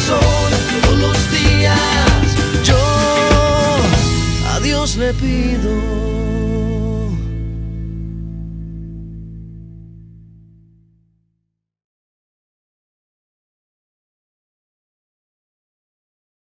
corazón todos los días. Yo a Dios le pido.